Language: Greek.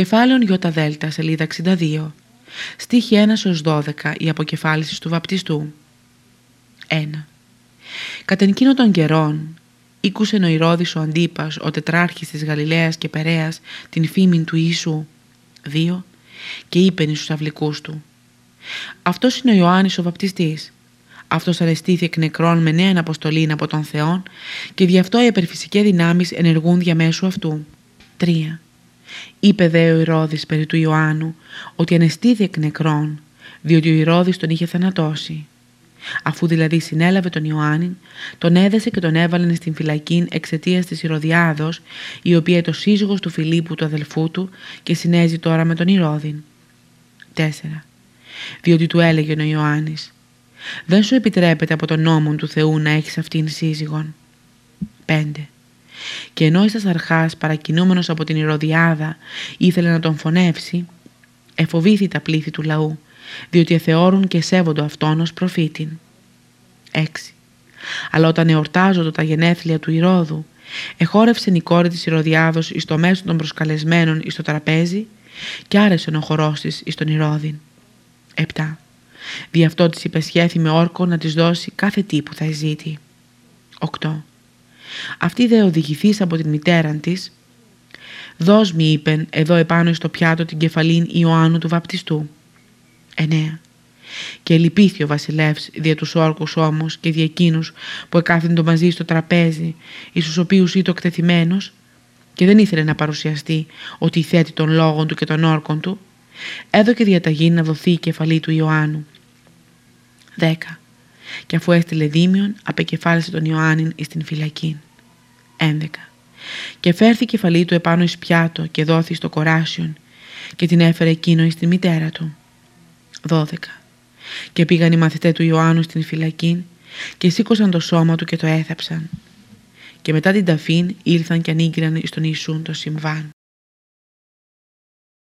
Κεφάλαιον Δέλτα, σελίδα 62. Στίχη 1 12. Η αποκεφάλιση του βαπτιστού. 1. Κατ' εκείνο των καιρών, ήκουσε νοηρώδης ο Αντίπας, ο τετράρχης της Γαλιλαίας και Περαίας, την φήμη του Ιησού. 2. Και είπεν στους αυλικούς του. Αυτός είναι ο Ιωάννης ο βαπτιστής. Αυτός αρεστήθη εκ νεκρών με νέα αποστολή από τον Θεό και δι' αυτό οι υπερφυσικές δυνάμεις ενεργούν διαμέσου αυτού. 3. Είπε δε ο Ηρώδης περί του Ιωάννου ότι ανεστήθη εκ νεκρών, διότι ο Ηρώδης τον είχε θανατώσει. Αφού δηλαδή συνέλαβε τον Ιωάννη, τον έδεσε και τον έβαλε στην φυλακή εξαιτίας της Ηρωδιάδος, η οποία το σύζυγος του Φιλίππου του αδελφού του και συνέζει τώρα με τον Ηρώδη. 4. Διότι του έλεγε ο Ιωάννης, Δεν σου επιτρέπεται από τον νόμο του Θεού να έχεις αυτήν σύζυγον. 5. Και ενώ εις αρχάς παρακινούμενος από την Ηρωδιάδα ήθελε να τον φωνεύσει, εφοβήθη τα πλήθη του λαού, διότι εθεώρουν και σέβοντο αυτόν ως προφήτην. 6. Αλλά όταν εορτάζονται τα γενέθλια του Ηρώδου, εχόρευσε η κόρη της Ηρωδιάδος εις το μέσο των προσκαλεσμένων εις το τραπέζι και άρεσε ο χορός της εις τον Ηρώδην. 7. Δι' αυτό της υπεσχέθη με όρκο να της δώσει κάθε τι που θα ζήτη. 8. Αυτή δε οδηγηθής από την μητέρα της, «Δώσ' μη» είπεν εδώ επάνω στο πιάτο την κεφαλήν Ιωάννου του βαπτιστού. 9. Και λυπήθη ο βασιλεύς δια τους όρκους όμως και δια εκείνους που εκάθεντο μαζί στο τραπέζι εις τους οποίους ήταν εκτεθειμένος και δεν ήθελε να παρουσιαστεί ότι θέτει τον λόγων του και των όρκων του έδωκε διαταγή να δοθεί η κεφαλή του Ιωάννου. 10 και αφού έστειλε δίμιον απεκεφάλισε τον Ιωάννην εις την φυλακή. 11. Και φέρθη η κεφαλή του επάνω εις πιάτο και δόθη στο κοράσιον και την έφερε εκείνο εις την μητέρα του. 12. Και πήγαν οι μαθητές του Ιωάννου στην φυλακή και σήκωσαν το σώμα του και το έθαψαν. Και μετά την ταφήν ήλθαν και ανήγκραν εις τον Ιησούν το συμβάν.